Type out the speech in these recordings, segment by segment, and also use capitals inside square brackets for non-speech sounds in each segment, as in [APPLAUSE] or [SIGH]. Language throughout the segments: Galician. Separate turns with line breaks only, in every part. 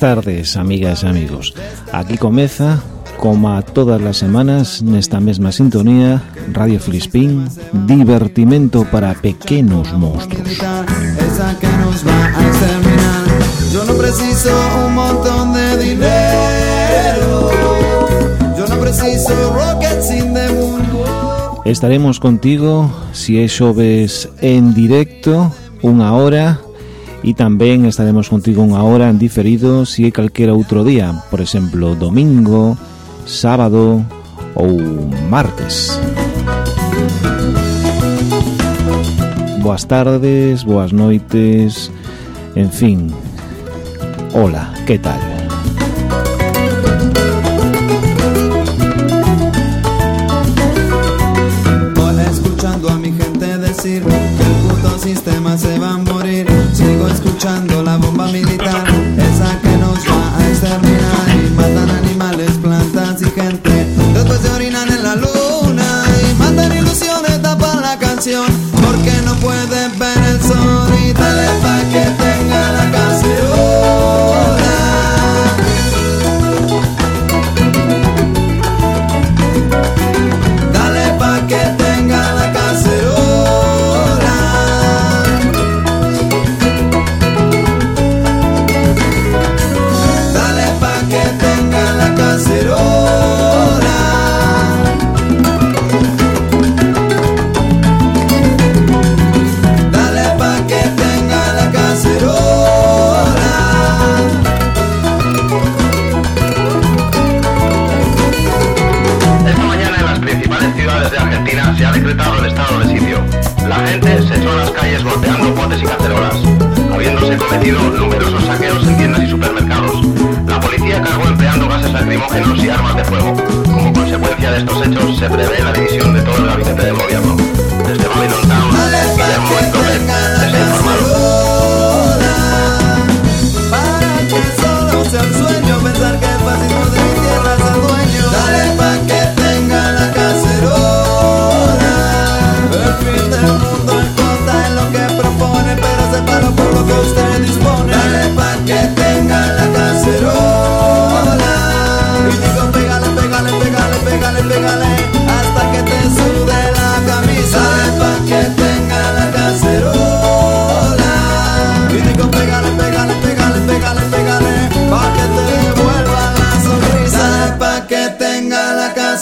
Tardes, amigas e amigos. Aquí comeza, como a todas as semanas, nesta mesma sintonía, Radio Filispín, divertimento para pequenos monstruos. Esa que nos va a exterminar. Yo no preciso un montón de dinero. Yo no preciso rockets in the moon. Estaremos contigo si é xoves en directo, unha hora e tamén estaremos contigo unha hora en diferido se si é calquera outro día, por exemplo, domingo, sábado ou martes. Boas tardes, boas noites, en fin. Hola, que tal?
Escuchando la bomba militar,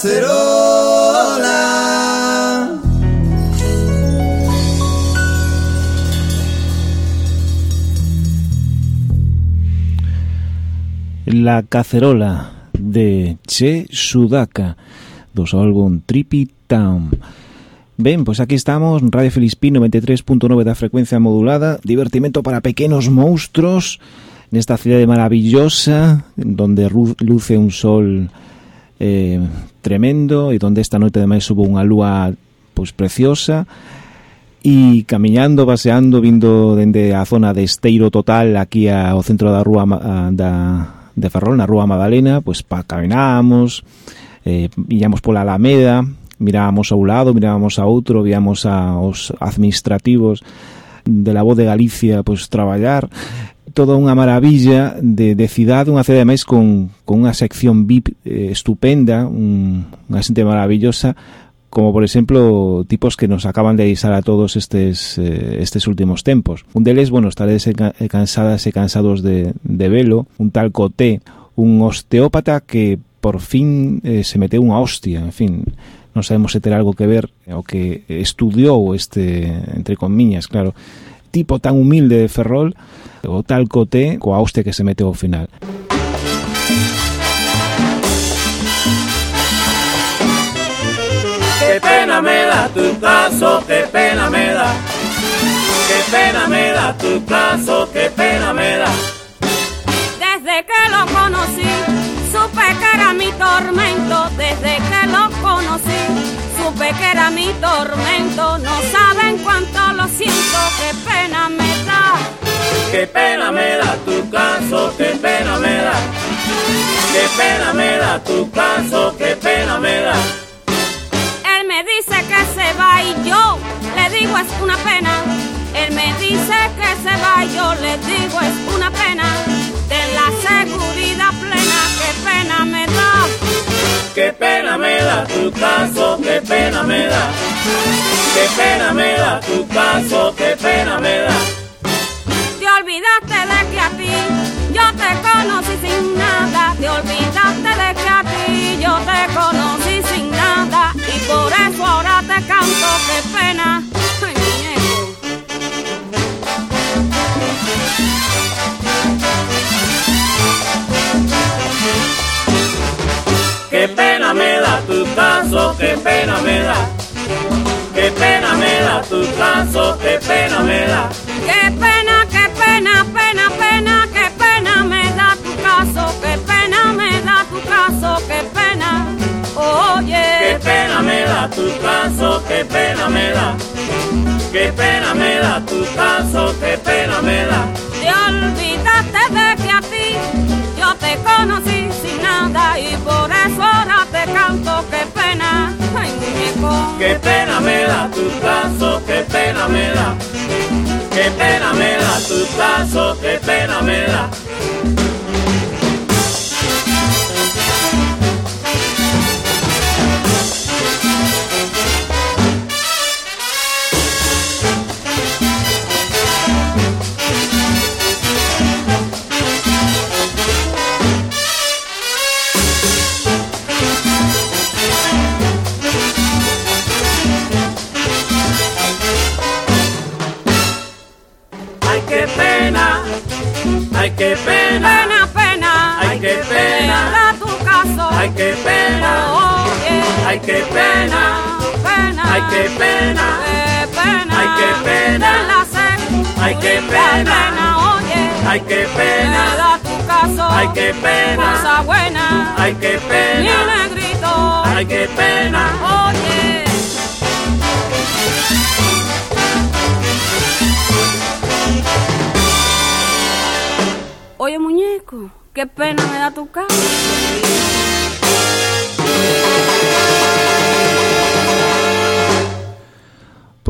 La Cacerola
de Che Sudaka dos álbum Trippy Town. Ben, pois aquí estamos, Radio Felispín 93.9 da frecuencia modulada, divertimento para pequenos monstruos nesta cidade maravillosa donde luce un sol eh, tremendo e donde esta noite ademais hubo unha lúa pois preciosa. E camiñando, baseando, vindo dende a zona de Esteiro Total aquí ao centro da rúa da, de Ferrol, na rúa Madalena, pois pa caminábamos, eh, íamos pola Alameda, mirábamos a un lado, mirábamos a outro, víamos aos administrativos de la voz de Galicia pois traballar toda unha maravilla de, de cidade, unha cidade máis con, con unha sección VIP eh, estupenda, un, unha xente maravillosa, como por exemplo tipos que nos acaban de avisar a todos estes eh, estes últimos tempos. Un deles, bueno, estaredes cansadas e cansados de, de velo, un tal Coté, un osteópata que por fin eh, se meteu unha hostia, en fin, non sabemos se ter algo que ver o que estudiou este, entre comiñas, claro, tipo tan humilde de Ferrol, o tal Coté, coa hostia que se meteu ao final.
Qué pena me da tu caso, qué pena me da. Qué pena me da tu caso, qué pena me da.
Desde que lo conocí, supe que era mi tormento. No saben cuánto lo siento, qué pena me da.
Qué pena me da tu caso, qué pena me da. Qué pena me da tu caso, qué pena me da
me dice que se va y yo le digo es una pena. Él me dice que se va, yo les digo es una pena, de la seguridad plena, qué pena me
da. Qué pena me da tu caso, qué pena me da. Qué pena me da tu caso, qué pena me da.
Te olvidaste de que a ti yo te conocí sin nada, te olvidaste de que a ti yo te conocí sin nada y por eso ahora te canto, qué pena.
Qué pena me da tu caso, qué pena me da. Qué pena me da tu caso, qué pena me da.
Qué pena, pena me da tu caso, qué pena me da. Qué pena
me da tu caso, qué pena me da.
te olvidaste de que a ti yo te conocí sin nada y por eso ahora te canto, qué pena. Ay, muñeco.
Qué pena me da tu caso, qué pena me da. Qué pena me da tu caso, qué pena me da.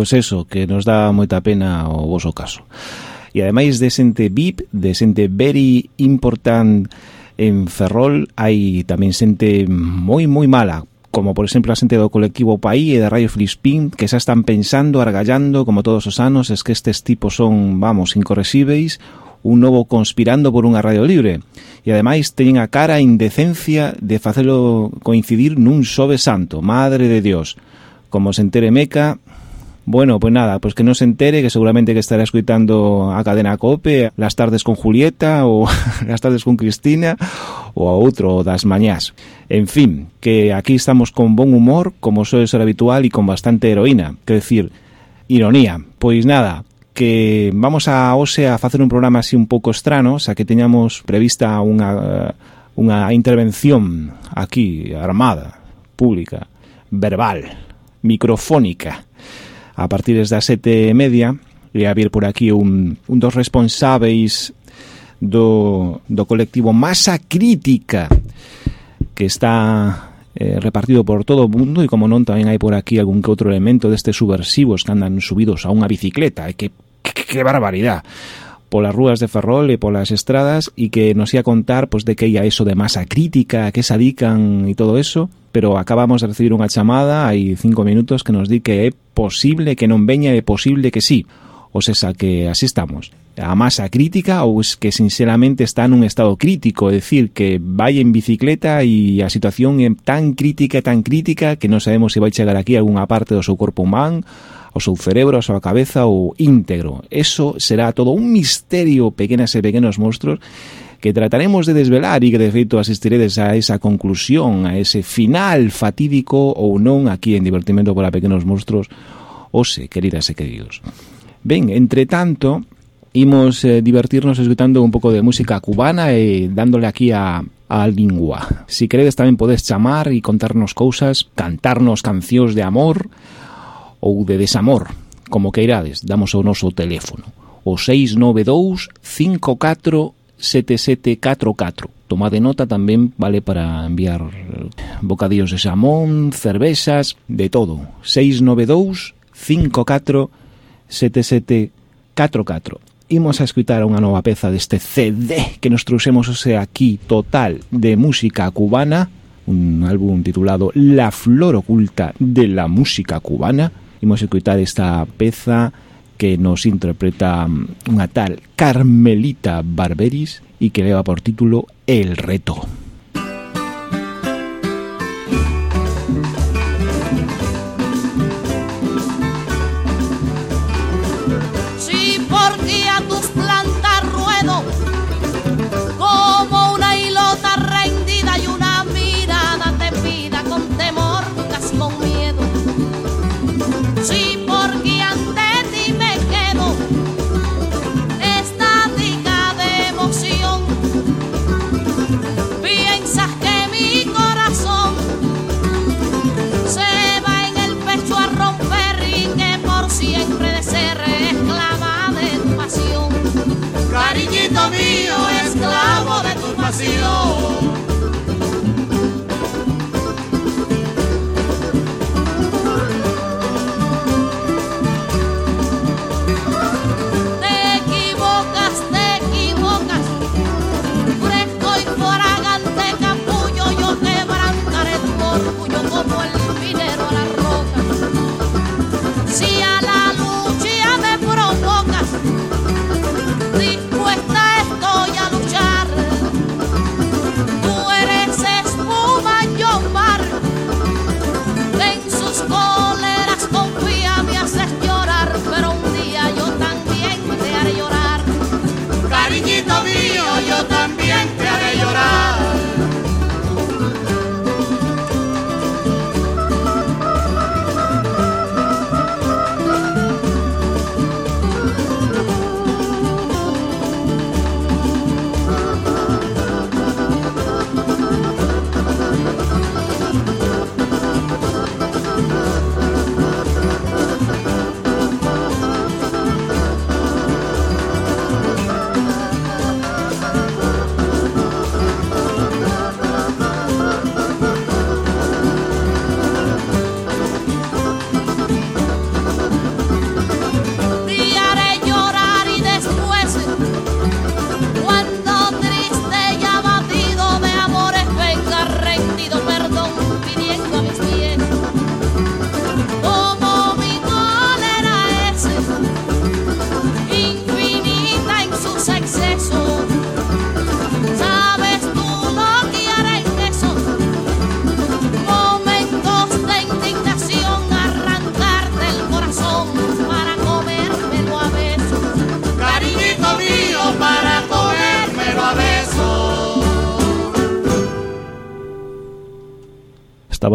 pois eso, que nos dá moita pena o voso caso. E ademais de xente VIP, de xente very important en Ferrol, hai tamén xente moi moi mala, como por exemplo a xente do colectivo Paí e da Radio Flispín, que xa están pensando, argallando, como todos os anos, es que estes tipos son, vamos, incorresíveis, un novo conspirando por unha radio libre. E ademais teñen a cara a indecencia de facelo coincidir nun sobe santo, madre de Dios. Como se entere Meca, Bueno, pues nada, pues que no se entere, que seguramente que estará escuitando a cadena Cope, las tardes con Julieta o [LAUGHS] las tardes con Cristina o a outro das mañás. En fin, que aquí estamos con bon humor, como suele ser habitual, y con bastante heroína, que decir, ironía. Pois nada, que vamos a hoxe a facer un programa así un pouco estrano, xa que teñamos prevista unha, unha intervención aquí, armada, pública, verbal, microfónica, a partir das sete e media e vir por aquí un, un dos responsáveis do, do colectivo Masa Crítica que está eh, repartido por todo o mundo e como non tamén hai por aquí algún que outro elemento destes subversivos que andan subidos a unha bicicleta. E que, que, que barbaridade polas rúas de Ferrol e polas estradas e que nos ia contar pois, de que ia eso de masa crítica, que se adican e todo eso, pero acabamos de recibir unha chamada hai cinco minutos que nos di que é posible que non veña e é posible que sí. O seja, que así estamos. A masa crítica ou es que sinceramente está nun estado crítico, é dicir, que vai en bicicleta e a situación é tan crítica, tan crítica, que non sabemos se vai chegar aquí a algunha parte do seu corpo humano, o seu cerebro, a súa cabeza ou íntegro. Eso será todo un misterio pequenas e pequenos monstruos que trataremos de desvelar e que de feito asistiredes a esa conclusión, a ese final fatídico ou non aquí en Divertimento para Pequenos Monstruos, ose, queridas e queridos. Ben, entre tanto, imos eh, divertirnos escutando un pouco de música cubana e dándole aquí a, a lingua. Si queredes tamén podes chamar e contarnos cousas, cantarnos cancións de amor, ou de desamor, como queirades, damos o noso teléfono, o 692 54 7744. Tomade nota, tamén vale para enviar eh, bocadillos de xamón, cervexas, de todo. 692 54 7744. Imos a escutar unha nova peza deste CD que nos trouxemos ose aquí total de música cubana, un álbum titulado La flor oculta de la música cubana, Imos escutar esta peza que nos interpreta mm, unha tal Carmelita Barberis e que leva por título El Reto.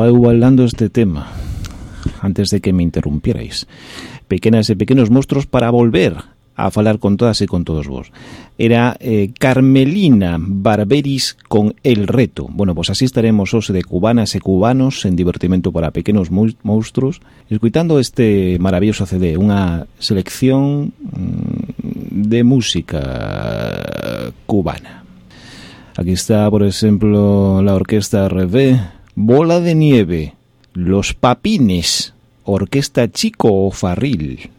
Estaba este tema antes de que me interrumpierais. Pequenas e pequenos monstruos para volver a falar con todas e con todos vos. Era eh, Carmelina Barberis con El Reto. Bueno, pues así estaremos hoxe de cubanas e cubanos en divertimento para pequenos mu- monstruos, escuitando este maravilloso CD, unha selección mm, de música cubana. Aquí está, por ejemplo, la orquesta Revé, Bola de Nieve, Los Papines, Orquesta Chico o Farril,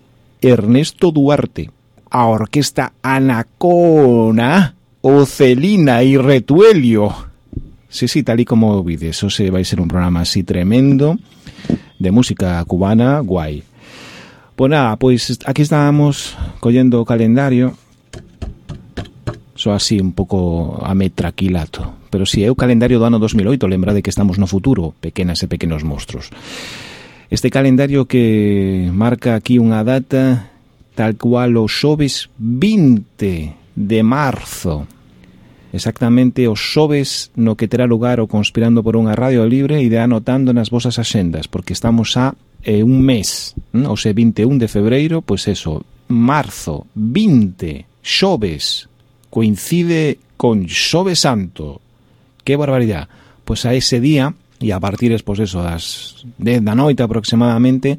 Ernesto Duarte, a Orquesta Anacona, Ocelina y Retuelio. Sí, sí, tal y como vide, eso se va a ser un programa así tremendo de música cubana, guay. Pues nada, pues aquí estábamos collendo o calendario so así un pouco ametraquilato. pero si é o calendario do ano 2008, lembrade que estamos no futuro, pequenas e pequenos monstruos. Este calendario que marca aquí unha data tal cual o xoves 20 de marzo exactamente o xoves no que terá lugar o Conspirando por unha Radio Libre e de anotando nas vosas axendas, porque estamos a eh, un mes, ¿no? o sea, 21 de febreiro, pois pues eso, marzo, 20, xoves, coincide con Xove Santo, Que barbaridade. Pois a ese día, e a partir pois eso, das 10 da noite aproximadamente,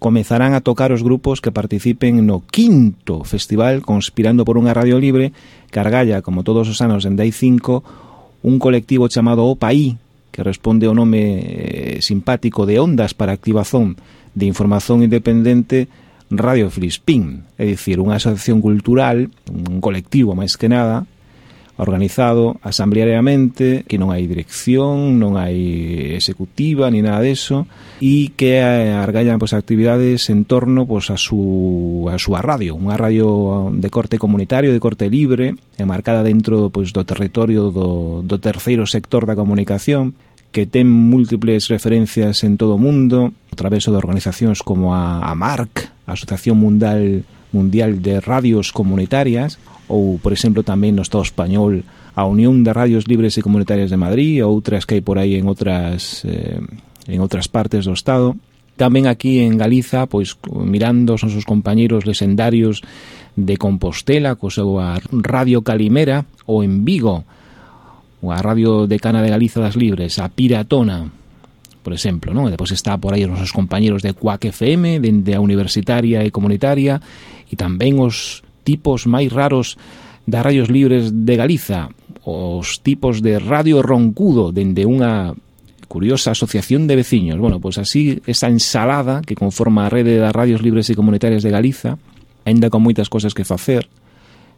comezarán a tocar os grupos que participen no quinto festival Conspirando por unha Radio Libre, cargalla, como todos os anos en 5, un colectivo chamado OPAI, que responde ao nome eh, simpático de Ondas para Activación de Información Independente Radio Filispín, é dicir, unha asociación cultural, un colectivo máis que nada, organizado asambleariamente, que non hai dirección, non hai executiva, ni nada deso, e que argallan pois, actividades en torno pois, a, su a súa radio, unha radio de corte comunitario, de corte libre, enmarcada dentro pois, do territorio do, do terceiro sector da comunicación, que ten múltiples referencias en todo o mundo, a través de organizacións como a, a MARC, a Asociación Mundial Mundial de Radios Comunitarias ou, por exemplo, tamén no Estado Español a Unión de Radios Libres e Comunitarias de Madrid ou outras que hai por aí en outras, eh, en outras partes do Estado. Tamén aquí en Galiza, pois mirando os nosos compañeiros lexendarios de Compostela, co seu a Radio Calimera, ou en Vigo, ou a Radio Decana de Galiza das Libres, a Piratona, por exemplo, non? E depois está por aí os nosos compañeros de Quack FM, dende a universitaria e comunitaria, e tamén os tipos máis raros das radios libres de Galiza, os tipos de Radio Roncudo, dende unha curiosa asociación de veciños. Bueno, pois así, esa ensalada que conforma a rede das radios libres e comunitarias de Galiza, ainda con moitas cosas que facer,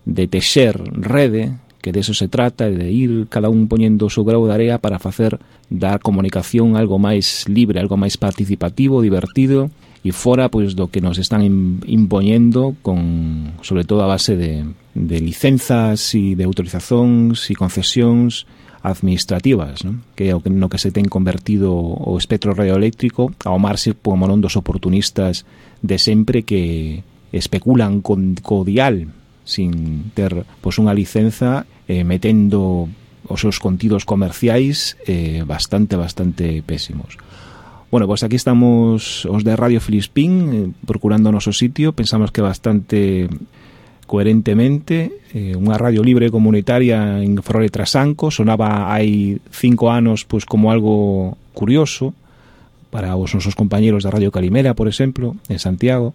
de texer rede, que de eso se trata, de ir cada un poñendo o seu grau de area para facer da comunicación algo máis libre, algo máis participativo, divertido e fora pois do que nos están impoñendo con sobre todo a base de, de licenzas e de autorizacións e concesións administrativas, non? que é o que no que se ten convertido o espectro radioeléctrico ao marse como non dos oportunistas de sempre que especulan con, co dial sin ter pois unha licenza eh, metendo os seus contidos comerciais eh, bastante, bastante pésimos. Bueno, pois aquí estamos os de Radio Filispín eh, procurando o noso sitio, pensamos que bastante coherentemente eh, unha radio libre comunitaria en Ferrol Trasanco sonaba hai cinco anos pois como algo curioso para os nosos compañeros da Radio Calimera, por exemplo, en Santiago.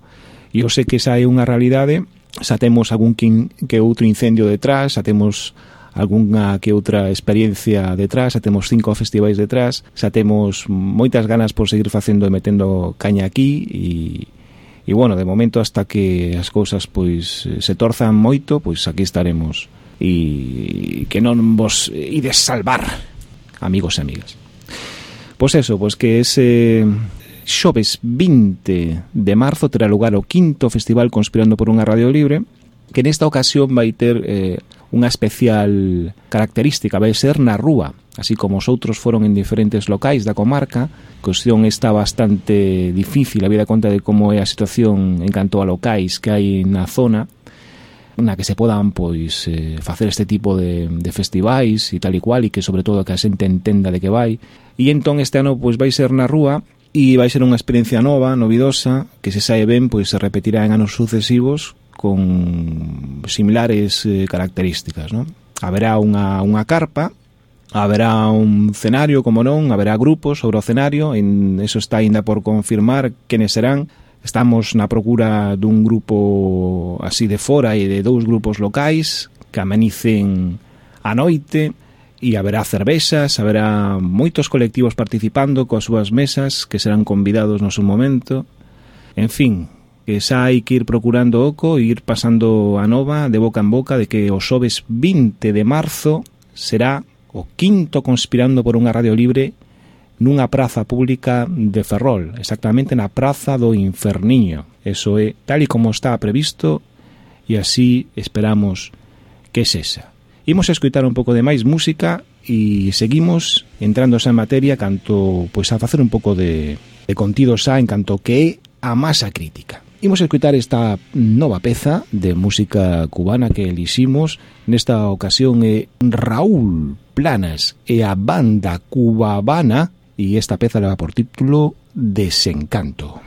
E eu sei que esa é unha realidade xa temos algún que outro incendio detrás, xa temos algunha que outra experiencia detrás, xa temos cinco festivais detrás, xa temos moitas ganas por seguir facendo e metendo caña aquí e, e bueno, de momento hasta que as cousas pois se torzan moito, pois aquí estaremos e que non vos ides salvar, amigos e amigas. Pois eso, pois que ese xoves 20 de marzo terá lugar o quinto festival Conspirando por unha Radio Libre, que nesta ocasión vai ter eh, unha especial característica, vai ser na rúa, así como os outros foron en diferentes locais da comarca, cuestión está bastante difícil, a vida conta de como é a situación en canto a locais que hai na zona, na que se podan pois eh, facer este tipo de, de festivais e tal e cual e que sobre todo que a xente entenda de que vai. E entón este ano pois vai ser na rúa E vai ser unha experiencia nova, novidosa, que se sae ben, pois se repetirá en anos sucesivos con similares eh, características, non? Haberá unha, unha carpa, haberá un cenario, como non, haberá grupos sobre o cenario, en, eso está ainda por confirmar quenes serán, Estamos na procura dun grupo así de fora e de dous grupos locais que amenicen a noite, E haberá cervexas, haberá moitos colectivos participando coas súas mesas que serán convidados no seu momento. En fin, que xa hai que ir procurando oco e ir pasando a nova de boca en boca de que o xoves 20 de marzo será o quinto conspirando por unha radio libre nunha praza pública de Ferrol, exactamente na Praza do Inferniño. Eso é tal e como está previsto e así esperamos que sexa. Imos a escutar un pouco de máis música e seguimos entrando xa en materia canto pois a facer un pouco de, de contido xa en canto que é a masa crítica. Imos a escutar esta nova peza de música cubana que eliximos Nesta ocasión é Raúl Planas e a banda cubabana E esta peza leva por título Desencanto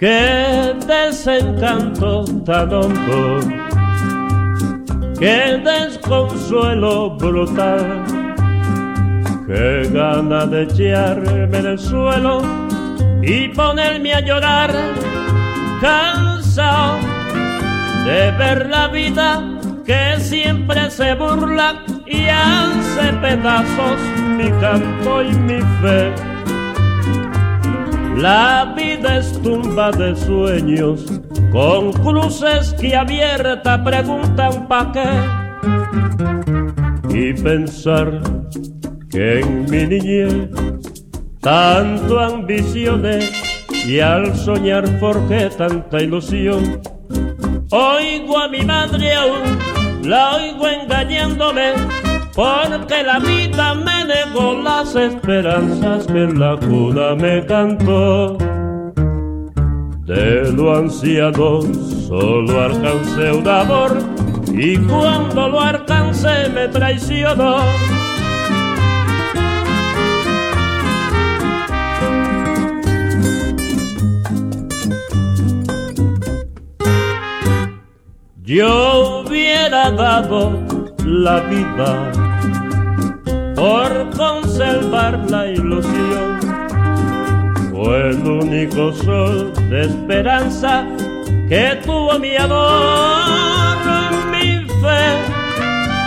Qué desencanto tan hondo qué desconsuelo brutal, qué gana de echarme en el suelo y ponerme a llorar, cansado de ver la vida que siempre se burla y hace pedazos mi canto y mi fe. La vida es tumba de sueños, con cruces que abierta preguntan pa' qué. Y pensar que en mi niñez tanto ambicioné y al soñar forjé tanta ilusión. Oigo a mi madre aún, la oigo engañándome, porque la vida me negó las esperanzas que en la cuna me cantó. De lo ansiado solo alcancé un amor y cuando lo alcancé me traicionó. Yo hubiera dado la vida por conservar la ilusión. Fue el único sol de esperanza que tuvo mi amor, mi fe.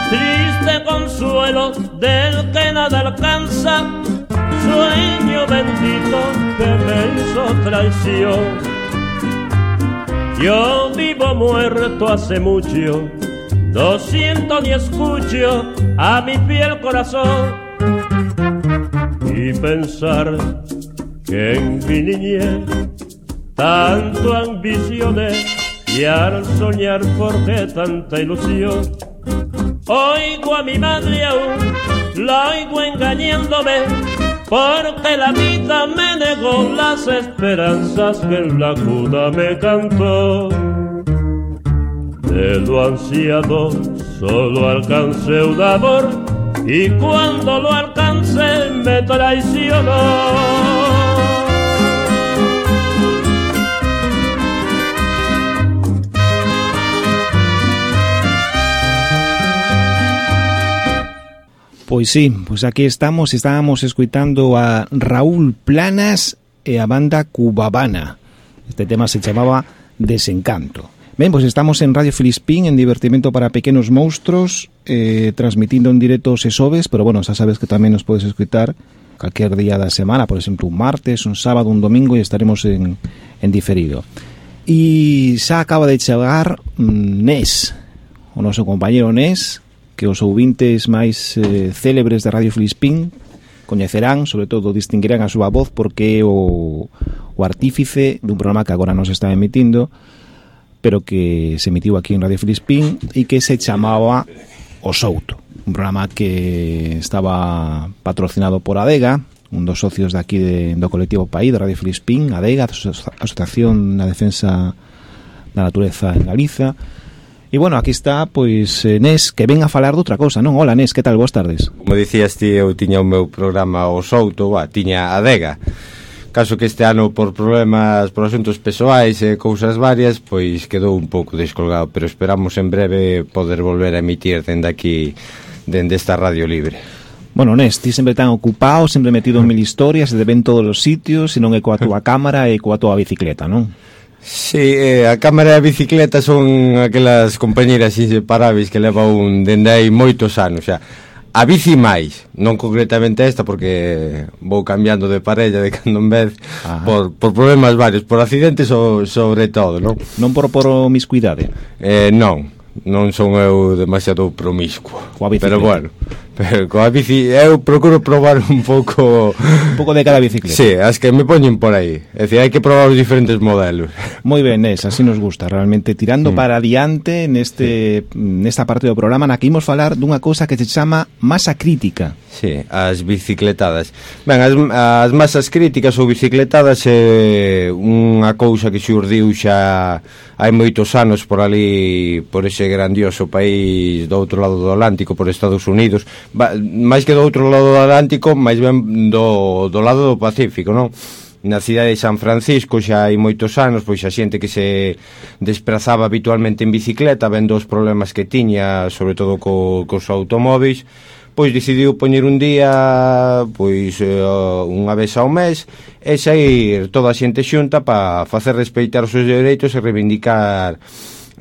Triste consuelo del que nada alcanza, sueño bendito que me hizo traición. Yo vivo muerto hace mucho, no siento ni escucho a mi fiel corazón. Y pensar que en mi niñez tanto ambicioné y al soñar forjé tanta ilusión. Oigo a mi madre aún, la oigo engañándome, porque la vida me negó las esperanzas que en la cuna me cantó. De lo ansiado solo alcancé un amor y cuando lo alcancé me traicionó.
Pois sí, pois aquí estamos, estábamos escuitando a Raúl Planas e a banda Cubabana. Este tema se chamaba Desencanto. Ben, pois estamos en Radio Filispín, en Divertimento para Pequenos Monstros, eh, transmitindo en directo se sobes, pero bueno, xa sabes que tamén nos podes escutar calquer día da semana, por exemplo, un martes, un sábado, un domingo, e estaremos en, en diferido. E xa acaba de chegar mm, Nes, o noso compañero Nes, que os ouvintes máis eh, célebres de Radio Filispín coñecerán, sobre todo distinguirán a súa voz porque é o, o artífice dun programa que agora nos está emitindo, pero que se emitiu aquí en Radio Filispín e que se chamaba O Souto, un programa que estaba patrocinado por Adega, un dos socios de aquí de, do colectivo País de Radio Filispín, Adega, Asociación na Defensa da Natureza en Galiza, E bueno, aquí está, pois, eh, Nes, que ven a falar de outra cousa, non? Hola, Nes, que tal? Boas tardes.
Como dicías ti, eu tiña o meu programa O Souto, va, tiña Adega caso que este ano por problemas, por asuntos pessoais e cousas varias, pois quedou un pouco descolgado, pero esperamos en breve poder volver a emitir dende aquí, dende esta radio libre.
Bueno, Nes, ti sempre tan ocupado, sempre metido en mil historias, e te ven todos os sitios, e non é coa túa [LAUGHS] cámara e coa túa bicicleta, non?
Sí, eh, a cámara e a bicicleta son aquelas compañeras inseparáveis que leva un dende hai moitos anos xa. A bici máis, non concretamente esta porque vou cambiando de parella de cando en vez por, por problemas varios, por accidentes so, sobre todo, non?
Non por por promiscuidade?
Eh, non, non son eu demasiado promiscuo, pero bueno, Pero coa bici eu procuro probar un pouco
un pouco de cada bicicleta.
Sí, as que me poñen por aí. É dicir, hai que probar os diferentes modelos.
Moi ben, es, así nos gusta, realmente tirando mm. para adiante neste sí. nesta parte do programa na que imos falar dunha cousa que se chama masa crítica.
Sí, as bicicletadas. Ben, as, as masas críticas ou bicicletadas é unha cousa que xurdiu xa hai moitos anos por ali por ese grandioso país do outro lado do Atlántico, por Estados Unidos máis que do outro lado do Atlántico, máis ben do, do lado do Pacífico, non? na cidade de San Francisco xa hai moitos anos pois a xente que se desplazaba habitualmente en bicicleta vendo os problemas que tiña sobre todo co, cos automóveis pois decidiu poñer un día pois eh, unha vez ao mes e sair toda a xente xunta para facer respeitar os seus dereitos e reivindicar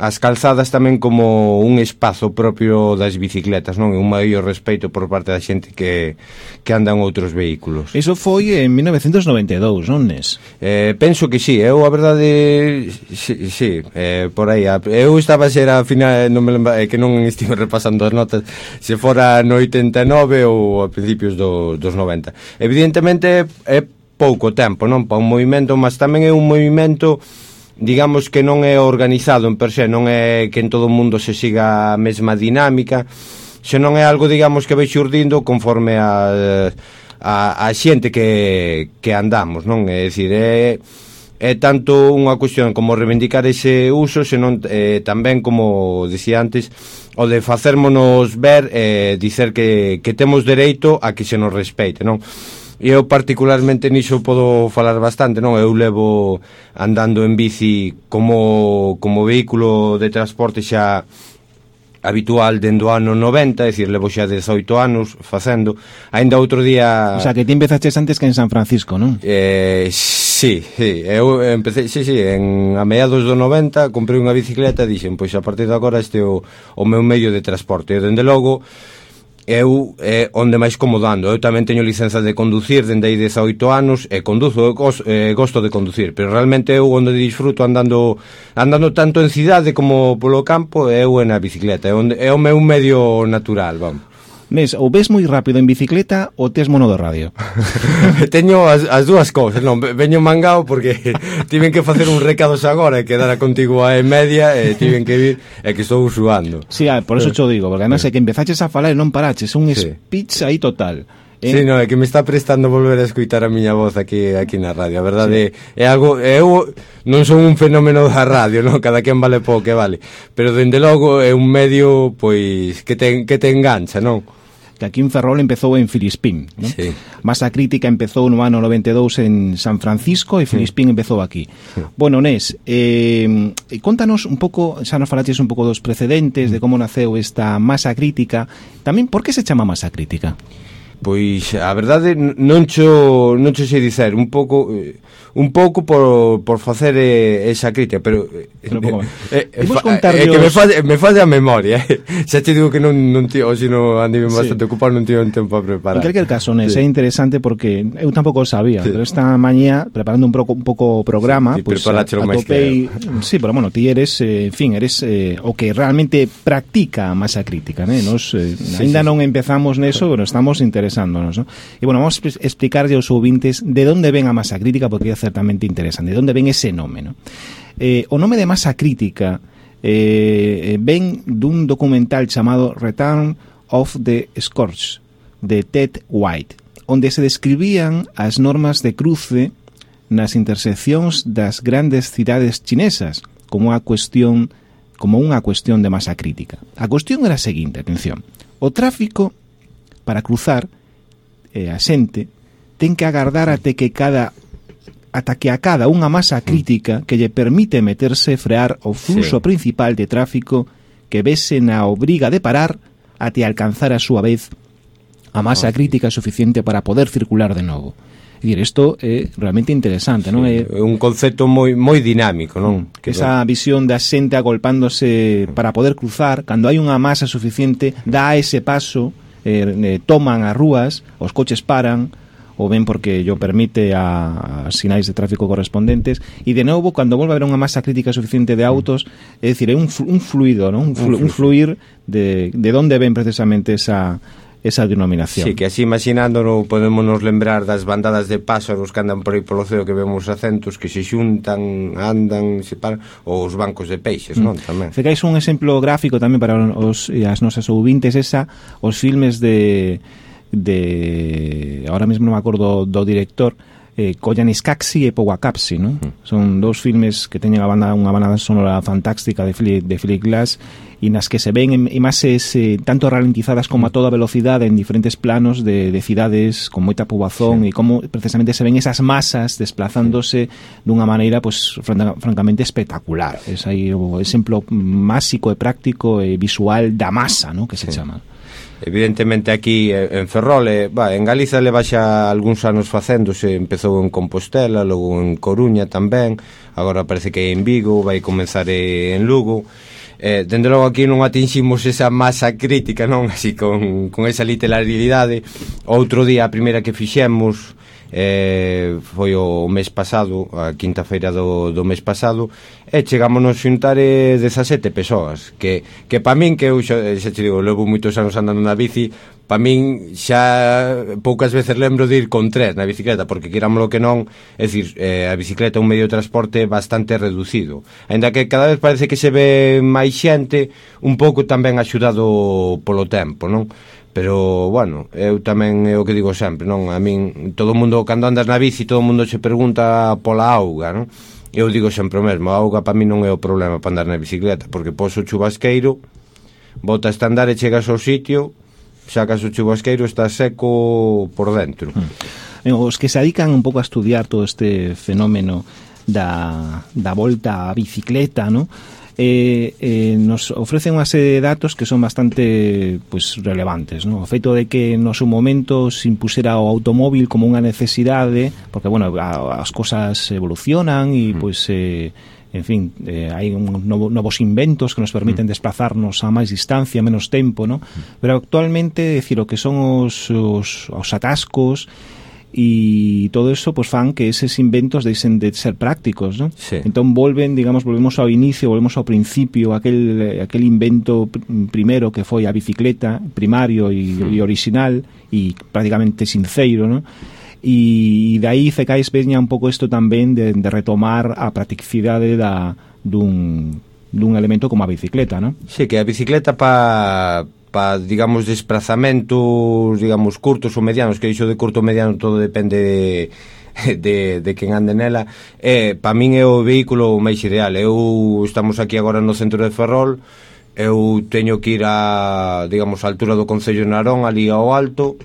as calzadas tamén como un espazo propio das bicicletas, non? E un maior respeito por parte da xente que, que andan outros vehículos.
Iso foi en 1992, non nes?
Eh, penso que sí, eu a verdade sí, sí eh, por aí. Eu estaba xera a final, eh, non me lembra, eh, que non estive repasando as notas, se fora no 89 ou a principios do, dos 90. Evidentemente é pouco tempo, non? Para un movimento, mas tamén é un movimento digamos que non é organizado en per se, non é que en todo o mundo se siga a mesma dinámica, senón é algo, digamos, que vai xurdindo conforme a, a, a xente que, que andamos, non? É dicir, é, é tanto unha cuestión como reivindicar ese uso, senón eh, tamén, como dicía antes, o de facérmonos ver e eh, dicer que, que temos dereito a que se nos respeite, non? E eu particularmente niso podo falar bastante, non? Eu levo andando en bici como, como vehículo de transporte xa habitual dende o ano 90, é dicir, levo xa 18 anos facendo. Ainda outro día...
O sea, que ti empezaches antes que en San Francisco, non?
Eh, sí, sí, eu empecé, sí, sí, en, a meados do 90 comprei unha bicicleta e dixen, pois a partir de agora este é o, o meu medio de transporte. E dende logo, eu é onde máis comodando. Eu tamén teño licenza de conducir dende aí 18 anos e conduzo, e gos, eh, gosto de conducir, pero realmente eu onde disfruto andando andando tanto en cidade como polo campo, eu na bicicleta, é, onde, é o meu medio natural, vamos.
Nes, ou ves moi rápido en bicicleta ou tes mono do radio? [LAUGHS]
Teño as, as dúas cousas, non, veño mangao porque [LAUGHS] tiven que facer un recados agora e quedara contigo a media e tiven que vir e que estou suando.
Si, sí, ah, por eso eh. te digo, porque además eh. é que empezaches a falar e non paraches, un
sí.
speech aí total. Eh?
Sí, no, é que me está prestando volver a escutar a miña voz aquí aquí na radio. A verdade sí. é algo eu non son un fenómeno da radio, non, cada quen vale pouco que vale, pero dende logo é un medio pois que te que te engancha, non?
que aquí en Ferrol empezou en Filispín. ¿no?
Sí.
Masa crítica empezou no ano 92 en San Francisco e Filispín empezou aquí. Bueno, Nes, eh, contanos un pouco, xa nos falaches un pouco dos precedentes, de como naceu esta masa crítica. Tamén, por que se chama masa crítica?
Pois, a verdade, non cho, non cho sei dizer, un pouco... Eh un pouco por, por facer eh, esa crítica, pero... Eh,
pero eh,
eh, eh,
Imos contarlle...
Eh, que me faz, me faz a memoria, eh. [LAUGHS] xa te digo que non, non tío, hoxe non andive
sí.
bastante ocupado, non tive tempo a preparar.
En calquer caso, Nes,
sí.
é interesante porque eu tampouco o sabía,
sí.
pero esta mañá, preparando un pouco un pouco o programa,
sí,
sí,
pois, pues,
atopei... Que... Sí, pero bueno, ti eres, eh, en fin, eres eh, o que realmente practica a masa crítica, né? Nos, eh, sí, ainda
sí,
non empezamos neso, pero estamos interesándonos, ¿no? E bueno, vamos a explicarlle aos ouvintes de onde ven a masa crítica, porque certamente interesante. De onde ven ese nome, No? Eh, o nome de masa crítica eh, eh, ven dun documental chamado Return of the Scorch, de Ted White, onde se describían as normas de cruce nas interseccións das grandes cidades chinesas como a cuestión como unha cuestión de masa crítica. A cuestión era a seguinte, atención. O tráfico para cruzar eh, a xente ten que agardar até que cada ata que acada unha masa mm. crítica que lle permite meterse frear o fluxo
sí.
principal de tráfico que vese na obriga de parar até alcanzar a súa vez a masa ah, crítica suficiente para poder circular de novo. É dicir, isto é realmente interesante, sí, non? É
un concepto moi moi dinámico, non? Mm. Que
esa visión da xente agolpándose mm. para poder cruzar, cando hai unha masa suficiente, dá ese paso, eh, eh toman as rúas, os coches paran, ou ben porque yo permite a, a sinais de tráfico correspondentes e de novo cando volve a haber unha masa crítica suficiente de autos é dicir, é un, un fluido non? Un, flu, un fluir de, de onde ven precisamente esa esa denominación.
Sí, que así imaginándolo podemos nos lembrar das bandadas de pásaros que andan por aí polo ceo que vemos acentos que se xuntan, andan, se paran, ou os bancos de peixes, mm. non? Tamén.
Ficais un exemplo gráfico tamén para os, as nosas ouvintes esa, os filmes de de ahora mismo non me acordo do director eh, Collaniscaxi e Powacapsi non? Mm. Son dous filmes que teñen a banda unha banda sonora fantástica de Philip, de Philip Glass e nas que se ven imaxes eh, tanto ralentizadas como a mm. toda velocidade en diferentes planos de, de cidades con moita pobazón sí. e como precisamente se ven esas masas desplazándose sí. dunha maneira pues, franca, francamente espectacular. É aí o exemplo máxico e práctico e visual da masa, ¿no? que se sí. chama.
Evidentemente aquí eh, en Ferrol, eh, va, en Galiza leva xa algúns anos facéndose, empezou en Compostela, logo en Coruña tamén, agora parece que é en Vigo, vai comenzar eh, en Lugo. Eh, dende logo aquí non atinximos esa masa crítica, non? Así con, con esa literalidade. Outro día, a primeira que fixemos, eh, foi o mes pasado, a quinta feira do, do mes pasado, e chegámonos xuntar eh, 17 persoas, que, que pa min, que eu xa, xa te digo, levo moitos anos andando na bici, pa min xa poucas veces lembro de ir con tres na bicicleta, porque quirámoslo que non, é dicir, eh, a bicicleta é un medio de transporte bastante reducido. Ainda que cada vez parece que se ve máis xente, un pouco tamén axudado polo tempo, non? Pero, bueno, eu tamén é o que digo sempre, non? A min, todo mundo, cando andas na bici, todo mundo se pregunta pola auga, non? Eu digo sempre o mesmo, a auga para mí non é o problema para andar na bicicleta, porque poso o chubasqueiro, botas a andar e chegas ao sitio, sacas o chubasqueiro, está seco por dentro.
Hmm. Eh, os que se dedican un pouco a estudiar todo este fenómeno da, da volta á bicicleta, non? eh, eh, nos ofrecen unha serie de datos que son bastante pues, relevantes. ¿no? O feito de que no seu momento se impusera o automóvil como unha necesidade, porque, bueno, a, as cosas evolucionan e, pois, pues, eh, en fin, eh, hai un novo, novos inventos que nos permiten desplazarnos a máis distancia, menos tempo, ¿no? Pero actualmente, decir, o que son os, os, os atascos y todo eso pues fan que esos inventos deixen de ser prácticos, ¿no?
Sí.
Entón volven, digamos, volvemos ao inicio, volvemos ao principio, aquel aquel invento primeiro que foi a bicicleta, primario e, sí. e original e prácticamente sinceiro, ¿no? E, e aí Fecais veña un pouco isto tamén de, de retomar a practicidade da dun dun elemento como a bicicleta, ¿no?
Sí, que a bicicleta pa pa, digamos, desplazamentos, digamos, curtos ou medianos, que iso de curto ou mediano todo depende de, [LAUGHS] de, de quen ande nela, eh, pa min é o vehículo máis ideal. Eu estamos aquí agora no centro de Ferrol, eu teño que ir a, digamos, a altura do Concello de Narón, ali ao alto,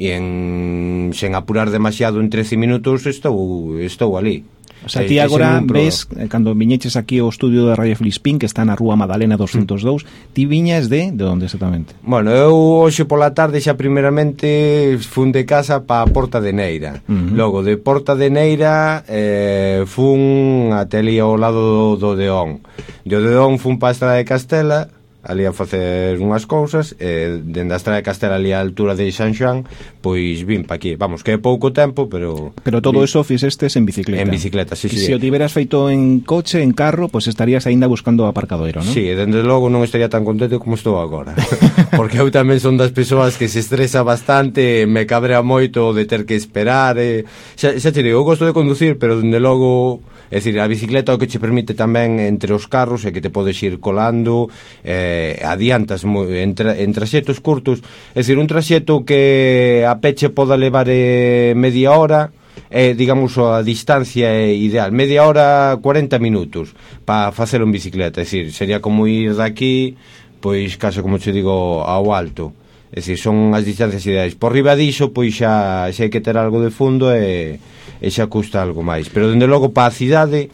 e en, sen apurar demasiado en 13 minutos estou, estou ali.
O sea, ti
eh,
agora ves, eh, cando viñeches aquí ao estudio da Radio Filispín, que está na Rúa Madalena 202, mm. ti viñas de, de onde exactamente?
Bueno, eu hoxe pola tarde xa primeramente fun de casa pa Porta de Neira. Uh -huh. Logo, de Porta de Neira eh, fun até ali ao lado do, do Deón. De Deón fun pa Estrada de Castela, ali a facer unhas cousas e dende a Estrada de Castela ali a altura de San Xanxuan, pois vin pa aquí. Vamos, que é pouco tempo, pero
Pero todo
vin...
eso fixestes en bicicleta.
En bicicleta, sí, sí.
Se si o tiveras feito en coche, en carro, pois pues estarías aínda buscando aparcadoiro, non?
Sí, dende logo non estaría tan contento como estou agora. [LAUGHS] Porque eu tamén son das persoas que se estresa bastante, me cabrea moito de ter que esperar, e... xa, xa te digo, eu gosto de conducir, pero dende logo É dicir, a bicicleta o que che permite tamén entre os carros é que te podes ir colando, eh, adiantas en, tra, en traxetos curtos, é dicir, un traxeto que a peche poda levar eh, media hora, eh, digamos, a distancia é ideal, media hora, 40 minutos para facelo en bicicleta, é dicir, sería como ir daqui pois case como che digo ao alto. É dicir, son as distancias ideais. Por riba diso, pois xa, xa hai que ter algo de fundo e, e xa custa algo máis. Pero, dende logo, para a cidade,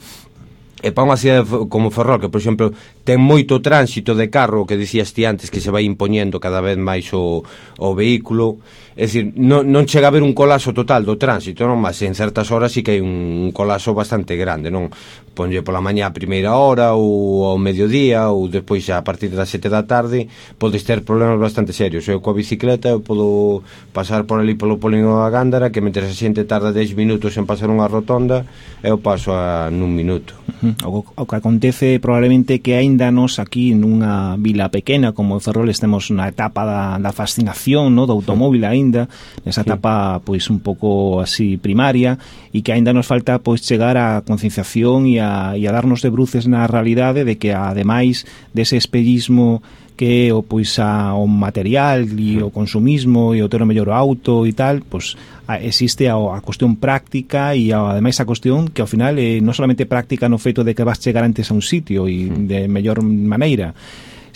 e para unha cidade como Ferrol, que, por exemplo, ten moito tránsito de carro que dicías ti antes que se vai impoñendo cada vez máis o, o vehículo. É dicir, non, non chega a haber un colaso total do tránsito non? Mas en certas horas sí que hai un, un colaso bastante grande non? Ponlle pola mañá a primeira hora ou ao mediodía ou despois a partir das sete da tarde podes ter problemas bastante serios. Eu coa bicicleta eu podo pasar por ali polo polígono da Gándara que mentre a xente tarda 10 minutos en pasar unha rotonda eu paso a nun minuto.
Uh -huh. o, o que acontece probablemente que aínda aínda nos aquí nunha vila pequena como Ferrol estemos na etapa da, da fascinación no do automóvil aínda, esa etapa pois un pouco así primaria e que aínda nos falta pois chegar á concienciación e a, e a darnos de bruces na realidade de que ademais dese espellismo que é o pois a, o material e o consumismo e o ter o mellor auto e tal, pois a, existe a, a cuestión práctica e a, ademais a cuestión que ao final eh, non solamente práctica no feito de que vas chegar antes a un sitio e mm. de mellor maneira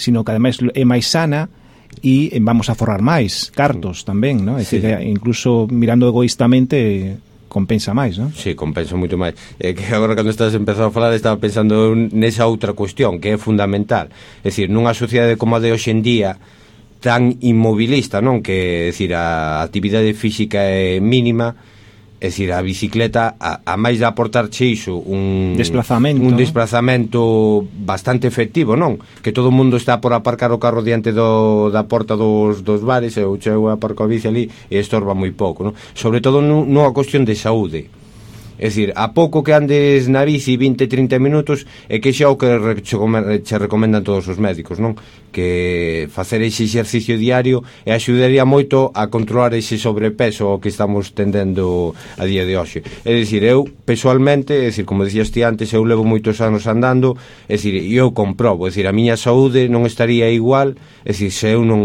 sino que ademais é máis sana e eh, vamos a forrar máis cartos hmm. tamén, non? É
sí.
que eh, incluso mirando egoístamente eh, compensa máis, non?
Sí, compensa moito máis. É que agora cando estás empezando a falar estaba pensando nesa outra cuestión que é fundamental. É dicir, nunha sociedade como a de hoxe en día tan inmobilista, non? Que, decir, a actividade física é mínima, é dicir, a bicicleta a, a máis de aportarche iso un
desplazamento,
un desplazamento bastante efectivo, non? Que todo o mundo está por aparcar o carro diante do, da porta dos, dos bares e o chego aparco a bici ali e estorba moi pouco, non? Sobre todo nunha cuestión de saúde É dicir, a pouco que andes na bici 20, 30 minutos é que xa o que che recomendan todos os médicos, non? Que facer ese exercicio diario e axudaría moito a controlar ese sobrepeso que estamos tendendo a día de hoxe. É dicir, eu pessoalmente, é dicir, como dicías ti antes, eu levo moitos anos andando, é dicir, eu comprobo, é dicir, a miña saúde non estaría igual, é dicir, se eu non,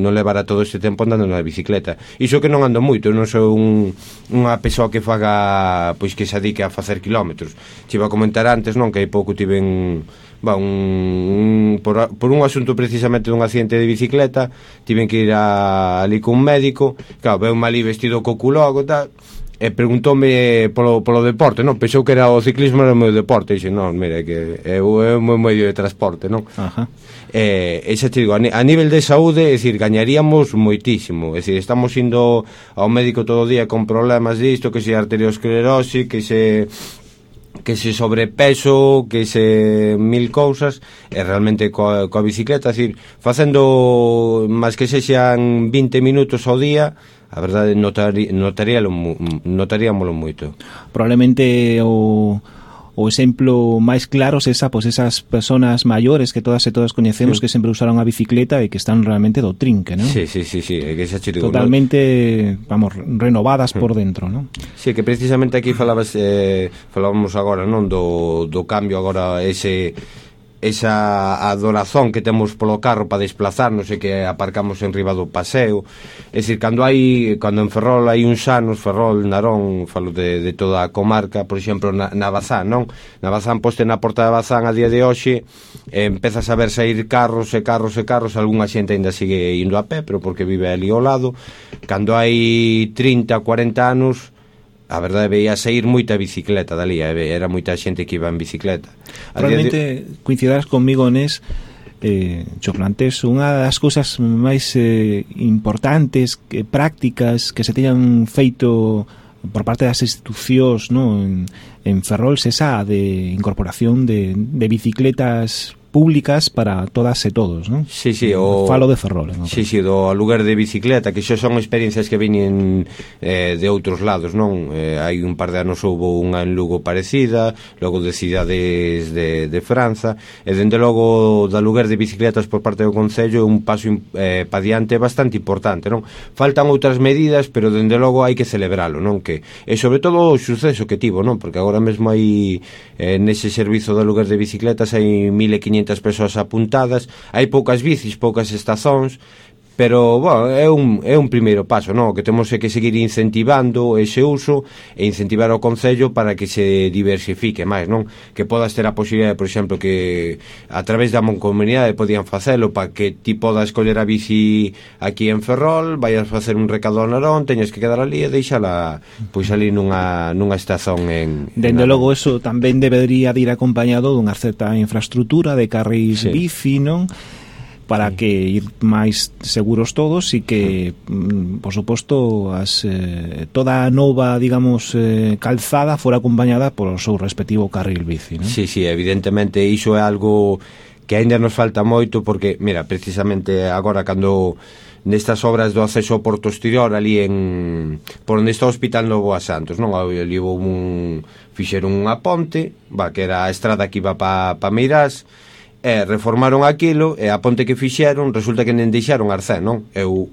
non levara todo este tempo andando na bicicleta. Iso que non ando moito, eu non sou un, unha persoa que faga pois que se adique a facer kilómetros. iba a comentar antes, non, que hai pouco tiven va, un, un, por, por un asunto precisamente dun accidente de bicicleta, tiven que ir a, ali cun médico, claro, veu malí vestido co culogo, tal, e preguntoume eh, polo, polo deporte, non? Pensou que era o ciclismo era o meu deporte, e dixen, non, mire, que é o, é o meu medio de transporte, non?
Ajá.
Eh, e xa te digo, a, a nivel de saúde, é dicir, gañaríamos moitísimo, é dicir, estamos indo ao médico todo o día con problemas disto, que se arteriosclerosis, que se que se sobrepeso, que se mil cousas, e realmente coa, coa bicicleta, é dicir, facendo máis que sexan 20 minutos ao día, a verdade notari, notaríalo, notaríamolo moito.
Probablemente o o exemplo máis claro é esa, pois esas personas maiores que todas e todas coñecemos
sí.
que sempre usaron a bicicleta e que están realmente do trinque, non?
Sí, sí, sí, sí, que xa digo,
Totalmente, no? vamos, renovadas por dentro, non?
Sí, que precisamente aquí falabas eh, falábamos agora, non, do, do cambio agora ese esa adoración que temos polo carro para desplazarnos e que aparcamos en riba do paseo é dicir, cando hai cando en Ferrol hai uns anos Ferrol, Narón, falo de, de toda a comarca por exemplo na, na Bazán, non? na Bazán poste na porta da Bazán a día de hoxe eh, empezas a ver sair carros e carros e carros algunha xente ainda sigue indo a pé pero porque vive ali ao lado cando hai 30, 40 anos a verdade veía sair moita bicicleta dali, eh, era moita xente que iba en bicicleta. A Realmente de...
coincidarás conmigo nes eh, xo plantes unha das cousas máis eh, importantes que prácticas que se teñan feito por parte das institucións no? en, en Ferrol esa de incorporación de, de bicicletas públicas para todas e todos, non?
Sí, sí, eh, o...
Falo de Ferrol. Non?
Sí, sí, do lugar de bicicleta, que xa son experiencias que veñen eh, de outros lados, non? Eh, hai un par de anos houve unha en Lugo parecida, logo de cidades de, de Franza, e dende logo da lugar de bicicletas por parte do Concello un paso eh, pa diante bastante importante, non? Faltan outras medidas, pero dende logo hai que celebralo, non? Que, e sobre todo o suceso que tivo, non? Porque agora mesmo hai eh, nese servizo da lugar de bicicletas hai 1500 moitas persoas apuntadas, hai poucas bicis, poucas estazóns, pero bueno, é un, é un primeiro paso non? que temos que seguir incentivando ese uso e incentivar o Concello para que se diversifique máis non que podas ter a posibilidad por exemplo que a través da mancomunidade podían facelo para que ti podas coller a bici aquí en Ferrol vayas facer un recado a Narón teñas que quedar ali e deixala pois ali nunha, nunha estación en,
Dende
en
logo eso tamén debería de ir acompañado dunha certa infraestructura de carris
sí.
bici non? para sí. que ir máis seguros todos e que, mm, por suposto, as, eh, toda a nova, digamos, eh, calzada fora acompañada polo seu respectivo carril bici. Non?
Sí, sí, evidentemente iso é algo que aínda nos falta moito porque, mira, precisamente agora cando nestas obras do acceso ao Porto Exterior ali en por onde está o Hospital Novo a Santos, non? Ali houve un fixeron unha ponte, va que era a estrada que iba pa pa Meirás, e reformaron aquilo e a ponte que fixeron resulta que nen deixaron arcén, non? Eu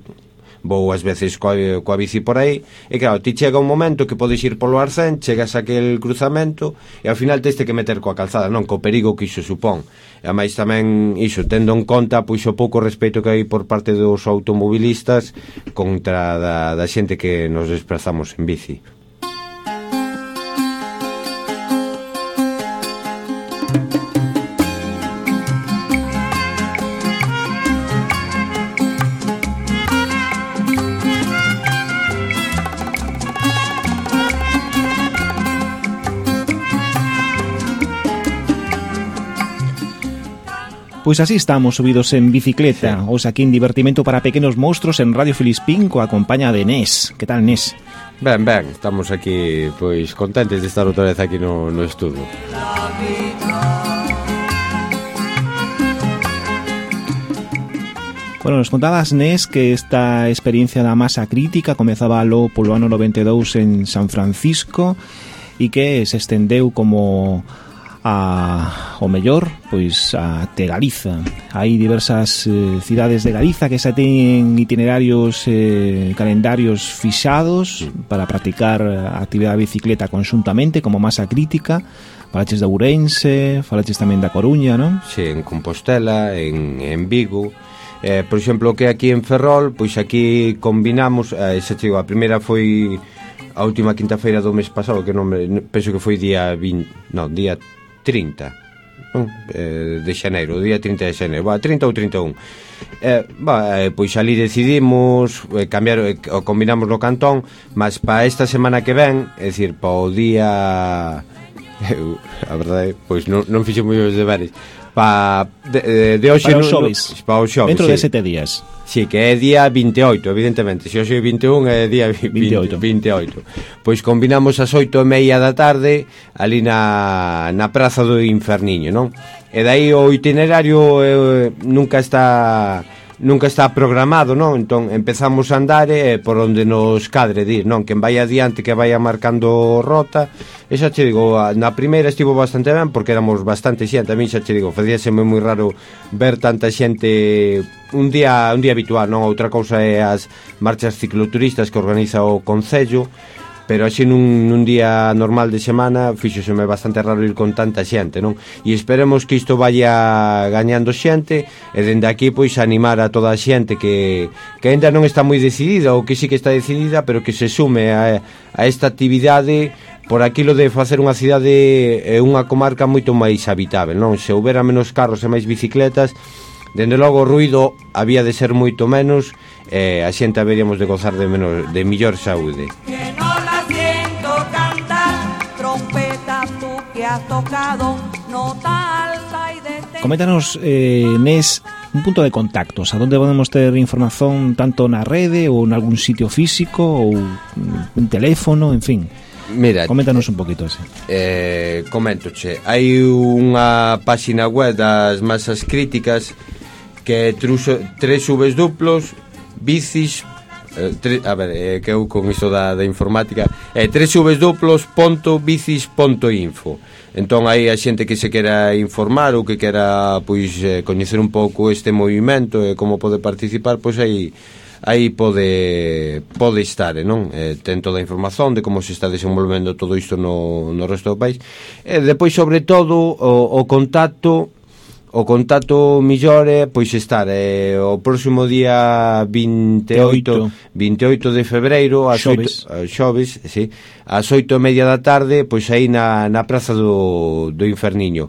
vou ás veces coa, coa bici por aí e claro, ti chega un momento que podes ir polo arcén chegas a aquel cruzamento e ao final teste que meter coa calzada, non? Co perigo que iso supón. E máis tamén iso, tendo en conta pois o pouco respeito que hai por parte dos automobilistas contra da, da xente que nos desplazamos en bici.
Pois así estamos subidos en bicicleta, os aquí en divertimento para pequenos monstruos en Radio Filispín coa compaña de Nes. Que tal, Nes?
Ben, ben, estamos aquí pois contentes de estar outra vez aquí no, no estudo.
Bueno, nos contabas, Nes, que esta experiencia da masa crítica comezaba lo polo ano 92 en San Francisco e que se estendeu como a, o mellor, pois a te Galiza. Hai diversas eh, cidades de Galiza que xa teñen itinerarios, eh, calendarios fixados para practicar a actividade bicicleta conjuntamente como masa crítica, falaches de Ourense, falaches tamén da Coruña, non?
Si, sí, en Compostela, en, en Vigo, eh, por exemplo, que aquí en Ferrol, pois aquí combinamos, eh, xa te digo, a primeira foi a última quinta feira do mes pasado, que non me, penso que foi día 20, non, día 30 non? Eh, de xaneiro, o día 30 de xaneiro, va, 30 ou 31. Eh, va, eh, pois ali decidimos eh, cambiar, eh, o combinamos no cantón, mas para esta semana que ven, é dicir, para o día [LAUGHS] eu, a verdade, pois non, non fixo moi os deberes pa, de, de hoxe
para os xoves,
pa os xoves
dentro
sí.
de sete días Si,
sí, que é día 28, evidentemente Se hoxe é 21 é día
20,
28, 28. Pois combinamos as 8 e meia da tarde Ali na, na praza do Inferniño, non? E daí o itinerario eh, nunca está nunca está programado, non? Entón empezamos a andar e eh, por onde nos cadre dir, non? Quen vai adiante que vaya marcando rota. E xa che digo, na primeira estivo bastante ben porque éramos bastante xente, a mí xa che digo, facíaseme moi raro ver tanta xente un día un día habitual, non? Outra cousa é as marchas cicloturistas que organiza o concello pero así nun, nun día normal de semana fíxoseme bastante raro ir con tanta xente, non? E esperemos que isto vaya gañando xente e dende aquí pois animar a toda a xente que, que ainda non está moi decidida ou que sí que está decidida, pero que se sume a, a esta actividade por aquilo de facer unha cidade e unha comarca moito máis habitável, non? Se houbera menos carros e máis bicicletas, Dende logo o ruido había de ser moito menos e eh, a xente haberíamos de gozar de, menos, de millor saúde.
Yeah. has tocado nota alta y de...
Coméntanos, eh, Nes, un punto de contactos, a dónde podemos ter información tanto na rede ou en algún sitio físico ou un teléfono, en fin.
Mira,
Coméntanos un poquito ese.
Eh, coméntoche, hai unha páxina web das masas críticas que é tres subes duplos bicis eh, tre, a ver, eh, que eu con iso da, da informática é eh, tres subes duplos ponto bicis ponto info Entón hai a xente que se quera informar ou que quera pois eh, coñecer un pouco este movimento e como pode participar, pois aí aí pode pode estar, eh, non? Eh, ten toda a información de como se está desenvolvendo todo isto no, no resto do país. E depois, sobre todo, o, o contacto o contacto millor é pois estar eh, o próximo día 28 28, de febreiro ás
xoves,
oito, xoves sí, ás 8 e media da tarde pois aí na, na praza do, do Inferniño.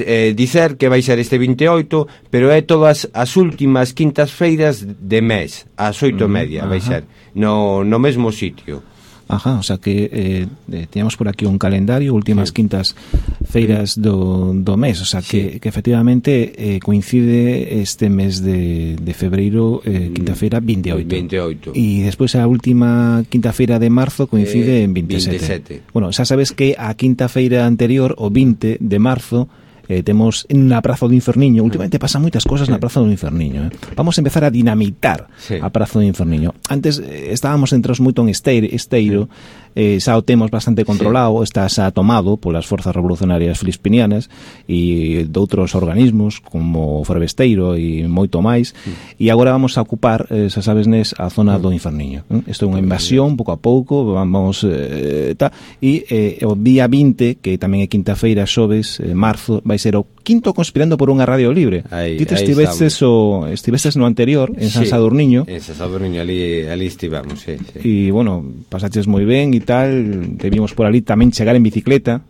Eh, dicer que vai ser este 28 pero é todas as últimas quintas feiras de mes ás 8 e media uh
-huh.
vai ser no, no mesmo sitio.
Ajá, o sea que eh, eh, por aquí un calendario, últimas
sí.
quintas feiras sí. do, do mes, o sea que, sí. que efectivamente eh, coincide este mes de, de febreiro, eh, quinta feira 28.
28.
E despois a última quinta feira de marzo coincide
eh,
en 27.
27.
Bueno, xa sabes que a quinta feira anterior, o 20 de marzo, eh, temos na Praza do Inferniño, últimamente pasan moitas cosas na Praza do Inferniño, eh? vamos a empezar a dinamitar
sí.
a Praza do Inferniño. Antes eh, estábamos entre os moito en Esteiro, Esteiro sí eh, xa o temos bastante controlado, sí. está xa tomado polas forzas revolucionarias filipinianas e doutros organismos como o Fervesteiro e moito máis, mm. e agora vamos a ocupar, eh, xa sabes nes, a zona mm. do Inferniño. Eh? Isto é unha pois. invasión pouco a pouco, vamos eh, ta, e eh, o día 20, que tamén é quinta-feira, xoves, eh, marzo, vai ser o quinto conspirando por unha radio libre.
Aí,
Ti te estiveses, o, estiveses no anterior, en
sí, San
Sadurniño.
En San Sadurniño, ali, ali estivemos, sí, sí.
E, bueno, pasaches moi ben e tal, debíamos por ali tamén chegar en bicicleta.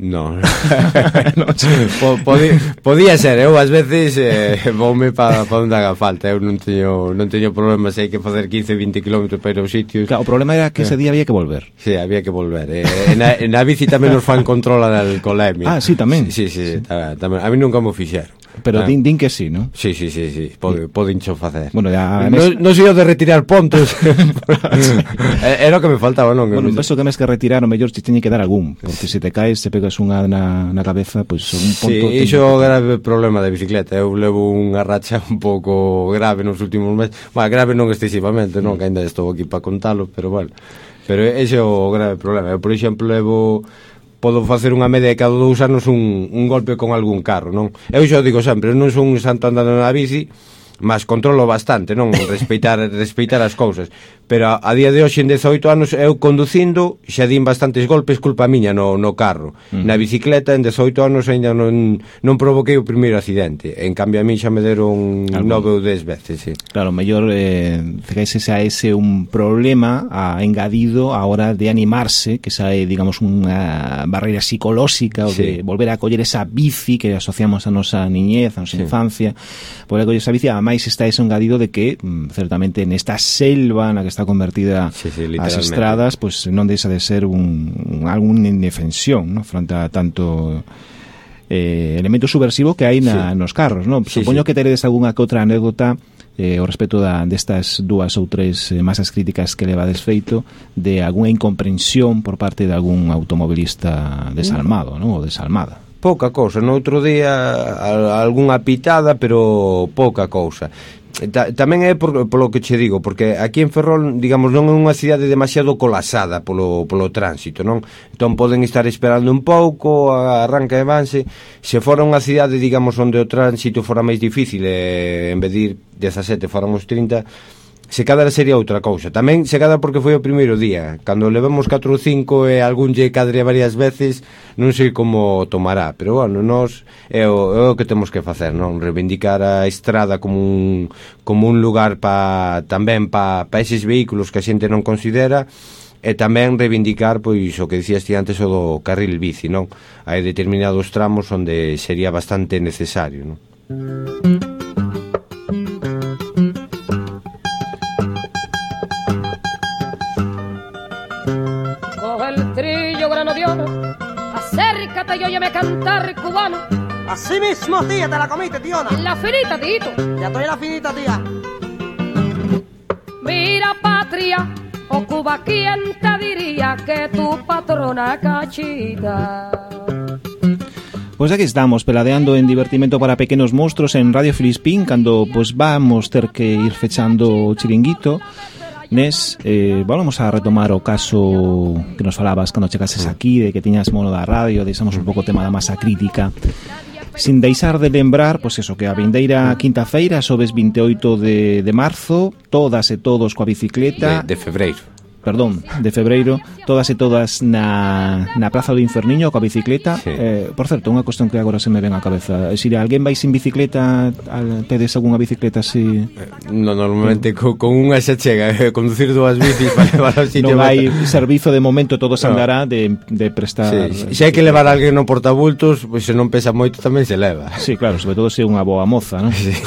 No. [LAUGHS] no po, podía, podía ser, eu ás veces eh, voume para pa onde haga falta, eu non teño non teño problemas, hai que facer 15, 20 km para os sitios.
Claro, o problema era que ese día había que volver.
Sí, había que volver. Eh, na, na bici tamén nos fan controla da alcoholemia.
Ah, sí, tamén.
Sí, sí, sí, sí. Tamén. A mí nunca me fixeron.
Pero
ah.
din, din que sí, non?
Sí, sí, sí, sí. Pode, poden xo facer.
Bueno, ya...
Non no sei de retirar pontos. [LAUGHS] Eh, era o que me faltaba, non?
Bueno, penso que mes que retirar, o mellor te teñe que dar algún. Porque se te caes, se pegas unha na, na cabeza, pois pues, un ponto... Sí,
iso é o grave problema de bicicleta. Eu levo unha racha [LAUGHS] un pouco grave nos últimos meses. Bah, grave non excesivamente, non? Que ainda estou aquí para contalo, pero bueno. Pero ese é o grave problema. Eu, por exemplo, levo podo facer unha media de cada dous anos un, un golpe con algún carro, non? Eu xa digo sempre, eu non son un santo andando na bici, mas controlo bastante, non? Respeitar [LAUGHS] respeitar as cousas pero a, a día de hoxe en 18 anos eu conducindo xa din bastantes golpes culpa miña no, no carro. Uh -huh. Na bicicleta en 18 anos aínda non non provoquei o primeiro accidente. En cambio a min xa me deron nove ou 10 veces, sí.
Claro, mellor eh ese xa ese un problema a, engadido a hora de animarse, que xa é digamos unha barreira psicolóxica ou
sí.
de volver a coller esa bici que asociamos a nosa niñez, a nosa
sí.
infancia, volver a coller esa bici, ademais está ese engadido de que mm, certamente nesta selva na que está está convertida
sí, sí,
as estradas, pois non deixa de ser un, un algún indefensión, no? frente a tanto eh, elemento subversivo que hai na,
sí.
nos carros,
non?
Supoño que teredes algunha que outra anécdota eh, ao respecto da, destas dúas ou tres eh, masas críticas que leva desfeito de algunha incomprensión por parte de algún automobilista desalmado, non? Ou desalmada
pouca cousa, no outro día algunha pitada, pero pouca cousa. Ta, tamén é por, polo que che digo, porque aquí en Ferrol, digamos, non é unha cidade demasiado colasada polo, polo tránsito, non? Entón poden estar esperando un pouco, arranca e vanse. Se fora unha cidade, digamos, onde o tránsito fora máis difícil, e, en vez de ir 17 fóramos os 30, se cadra sería outra cousa. Tamén se cadra porque foi o primeiro día. Cando levamos 4 ou 5 e algún lle cadre varias veces, non sei como tomará, pero bueno, nós é o, é o que temos que facer, non? Reivindicar a estrada como un, como un lugar pa, tamén para pa eses vehículos que a xente non considera e tamén reivindicar pois o que dicías ti antes o do carril bici, non? Hai determinados tramos onde sería bastante necesario, non?
Granadiano, acércate y óyeme cantar cubano.
Así mismo, tía, te la comiste, tiona.
En la finita, tito.
Ya estoy en la finita, tía.
Mira, patria, o Cuba, ¿quién te diría que tu patrona cachita?
Pois aquí estamos, peladeando en divertimento para pequenos monstruos en Radio Filispín Cando pois vamos ter que ir fechando o chiringuito Nes, eh, vamos a retomar o caso que nos falabas cando chegases aquí, de que tiñas mono da radio, deixamos un mm. pouco o tema da masa crítica. Sin deixar de lembrar, pois eso, que a vindeira quinta feira, sobes 28 de, de marzo, todas e todos coa bicicleta...
De, de febreiro
perdón, de febreiro todas e todas na, na Praza do Inferniño coa bicicleta
sí.
eh, por certo, unha cuestión que agora se me ven á cabeza eh, se alguén vai sin bicicleta al, pedes algunha bicicleta así eh,
no, normalmente co, con unha xa chega eh, conducir dúas bicis para [LAUGHS] levar ao sitio
non hai servizo de momento todo se andará de, de prestar
sí. se hai que levar alguén no portabultos pois pues, se non pesa moito tamén se leva
sí, claro, sobre todo se é unha boa moza ¿no?
sí. [LAUGHS]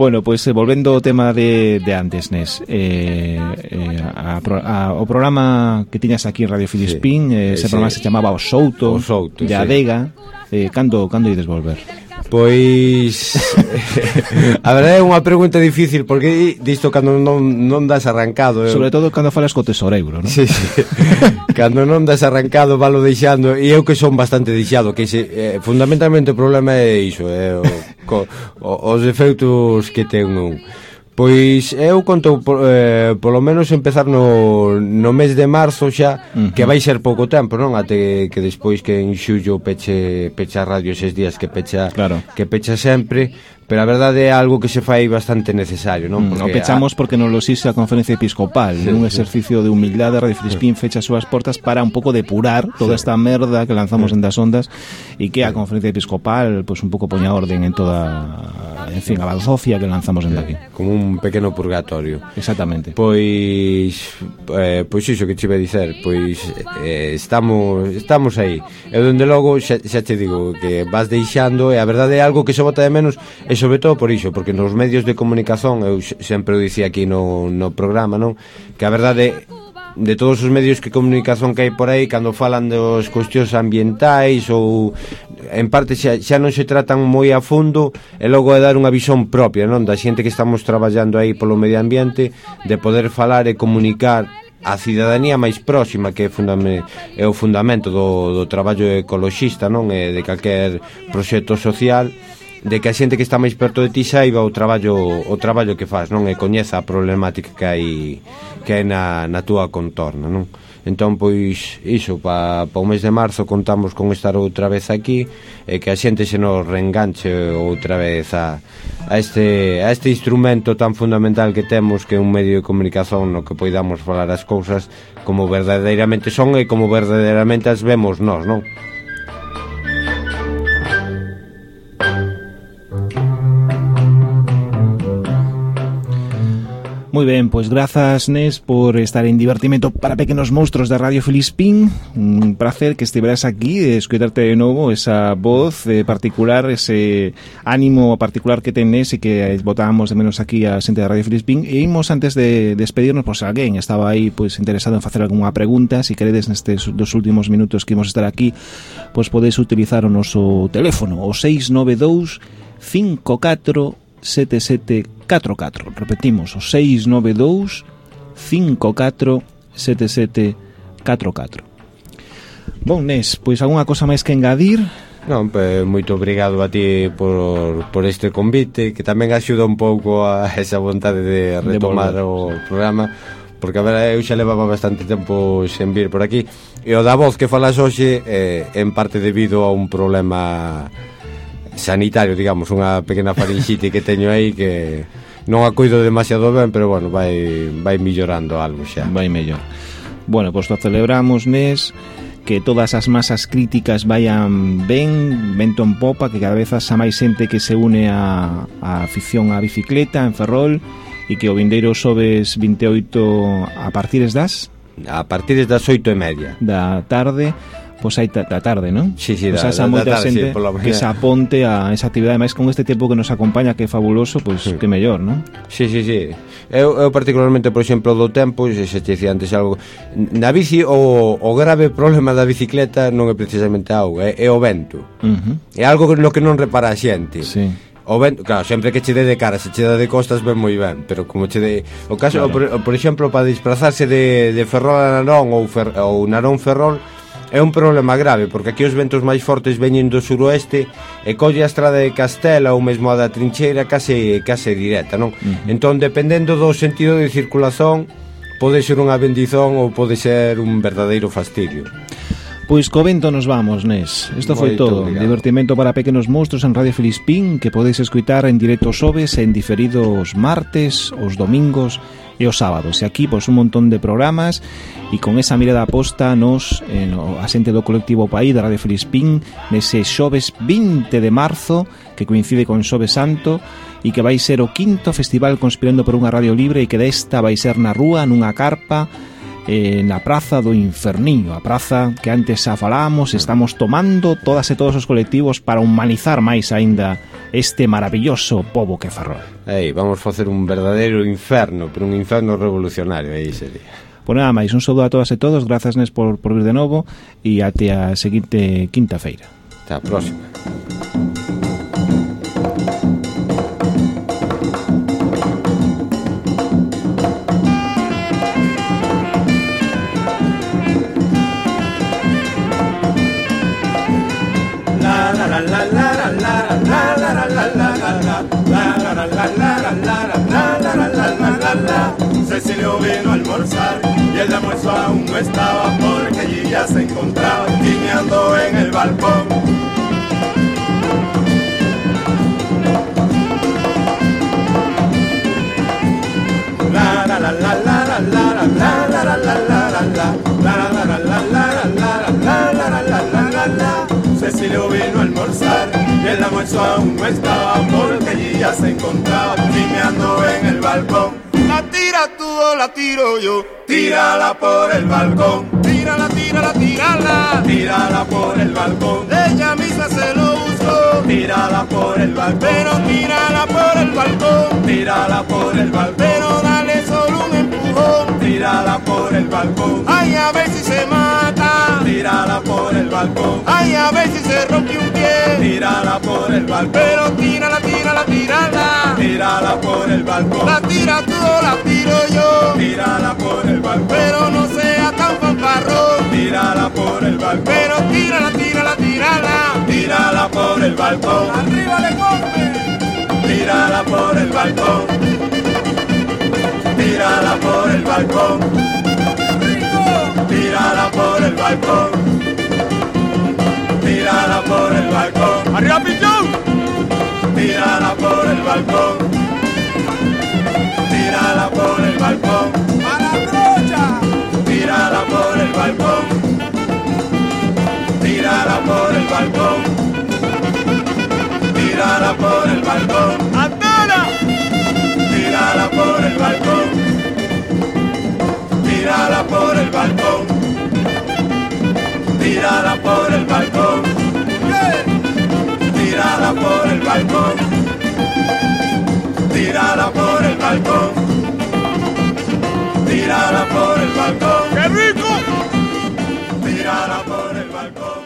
bueno, pois pues, volvendo ao tema de, de antes, Nes eh, Eh, eh, a, a, a, o programa que tiñas aquí en Radio Filispín, sí, eh, ese eh,
sí.
programa se chamaba Os Souto,
o Souto
de
sí.
Adega. Eh, cando cando ides volver?
Pois [LAUGHS] A verdade é unha pregunta difícil Porque disto cando non, non das arrancado eu...
Sobre todo cando falas co tesoreiro non?
Sí, sí. [LAUGHS] Cando non das arrancado Valo deixando E eu que son bastante deixado que se, eh, Fundamentalmente o problema é iso eh, o, co, o, Os efectos que ten un Pois eu conto por, eh, polo menos empezar no, no mes de marzo xa
uh -huh.
Que vai ser pouco tempo, non? Até que despois que en xullo peche, pecha a radio eses días que pecha,
claro.
que pecha sempre pero a verdade é algo que se fai bastante necesario, non?
Mm, porque, mm, o pechamos porque non los hice a Conferencia Episcopal,
sí, nun
exercicio de humildade, Radio Filispín fecha as súas portas para un pouco depurar toda esta merda que lanzamos en das ondas e que a Conferencia Episcopal pues un pouco poña orden en toda, en fin, a balzofia que lanzamos en daqui.
Como un pequeno purgatorio.
Exactamente.
Pois eh, pois iso que che iba a dicer, pois eh, estamos estamos aí. E dende logo xa, xa te digo que vas deixando e a verdade é algo que se bota de menos e sobre todo por iso, porque nos medios de comunicación, eu sempre o dicía aquí no, no programa, non? Que a verdade de todos os medios que comunicación que hai por aí cando falan dos cuestións ambientais ou en parte xa, xa non se tratan moi a fondo e logo é dar unha visión propia non? Da xente que estamos traballando aí polo medio ambiente de poder falar e comunicar a cidadanía máis próxima que é, fundame, é o fundamento do, do traballo ecoloxista non? É de calquer proxecto social de que a xente que está máis perto de ti saiba o traballo o traballo que faz, non? E coñeza a problemática que hai que hai na, na túa contorna, non? Entón, pois, iso, pa, pa o mes de marzo contamos con estar outra vez aquí e que a xente se nos reenganche outra vez a, a, este, a este instrumento tan fundamental que temos que é un medio de comunicación no que poidamos falar as cousas como verdadeiramente son e como verdadeiramente as vemos nós, non?
Muy ben, pois grazas Nes por estar en Divertimento para Pequenos Monstruos da Radio Filispín. Un placer que estiveras aquí e escuitarte de novo esa voz eh, particular, ese ánimo particular que tenés e que botábamos de menos aquí a xente da Radio Filispín. E imos antes de despedirnos, pois alguén estaba aí pois interesado en facer algunha pregunta. Si queredes nestes dos últimos minutos que imos estar aquí Pois podedes utilizar o noso teléfono, o 692 54 44, repetimos, o 692 547744. Bon, Nes, pois algunha cosa máis que engadir?
Non, pues, moito obrigado a ti por, por este convite que tamén axuda un pouco a esa vontade de retomar
de
o programa porque a ver, eu xa levaba bastante tempo sen vir por aquí e o da voz que falas hoxe eh, en parte debido a un problema sanitario, digamos, unha pequena faringite que teño aí que non a cuido demasiado ben, pero bueno, vai, vai millorando algo xa.
Vai mellor. Bueno, pois pues, to celebramos nes que todas as masas críticas vayan ben, vento en popa, que cada vez xa máis xente que se une a, a afición á bicicleta en Ferrol e que o vindeiro sobes 28 a partires das?
A partires das 8 e media.
Da tarde pois hai da tarde, non?
Sí, sí,
pois
da,
esa
da,
moita da
tarde,
xente
sí,
que se aponte a esa actividade, máis con este tempo que nos acompaña que é fabuloso, pois
sí.
que mellor, non?
Sí, sí, sí. Eu, eu particularmente, por exemplo, do tempo, se te dicía antes algo, na bici o, o grave problema da bicicleta non é precisamente a auga, é, é o vento.
Uh -huh.
É algo que, no que non repara a xente.
Sí
o vento, claro, sempre que che dé de cara, se che dá de costas ben moi ben, pero como che dé o caso,
claro.
o, por, o, por exemplo, para disfrazarse de de Ferrol a Narón ou Fer, ou Narón Ferrol É un problema grave porque aquí os ventos máis fortes veñen do suroeste e colle a estrada de Castela ou mesmo a da Trincheira case, case directa, non? Uh -huh. Entón, dependendo do sentido de circulación, pode ser unha bendición ou pode ser un verdadeiro fastidio.
Pois co vento nos vamos, Nes. Isto foi todo.
Obrigado.
Divertimento para pequenos monstruos en Radio Filispín que podedes escuitar en directo xoves en diferido os martes, os domingos e os sábados. E aquí, pois, un montón de programas e con esa mirada aposta nos, eh, no, a xente do colectivo Paí da Radio Filispín nese xoves 20 de marzo que coincide con Xoves Santo e que vai ser o quinto festival conspirando por unha radio libre e que desta vai ser na rúa, nunha carpa, eh, na Praza do Inferniño, a praza que antes xa falamos, estamos tomando todas e todos os colectivos para humanizar máis aínda este maravilloso pobo que Ferrol.
Ei, vamos facer un verdadeiro inferno, pero un inferno revolucionario, aí sería.
Pois nada máis, un saúdo a todas e todos, grazas Nes por, por vir de novo e até a seguinte quinta feira.
Até a próxima.
El almuerzo aún no estaba porque allí ya se encontraba guiñando en el balcón. La la la la la la la la la la la la la la Cecilio vino a almorzar y el almuerzo aún no estaba porque allí ya se encontraba guiñando en el balcón. La tira tú o la tiro yo, tírala por el balcón. Tírala, tírala, tírala, tírala por el balcón. Ella misma se lo usó, tírala por el balcón. Pero tírala por el balcón, tírala por el balcón. Pero dale solo un empujón, tírala por el balcón. Ay, a ver si se mata, tírala por el balcón.
Ay, a ver si se rompe un pie.
Tírala por el balcón.
Pero tírala, tírala, tírala.
Tírala por el balcón.
La tira tú o la tiro yo.
Tírala por el balcón.
Pero no sea tan fanfarrón.
Tírala por el balcón.
Pero tírala, tírala, tírala.
Tírala por el balcón.
Arriba de golpe.
Tírala por el balcón. Tírala por el balcón. Tírala por el balcón. Tírala por el balcón.
Arriba pichón.
Tírala por el balcón. Tírala por el balcón.
Para brocha.
Tírala por el balcón. Tírala por el balcón. Tírala por el balcón.
Antona.
Tírala por el balcón. Tírala por el balcón. Tírala por el balcón. Tírala por el balcón. Tírala por el balcón. Tírala por el balcón.
¡Qué rico!
Tírala por el balcón.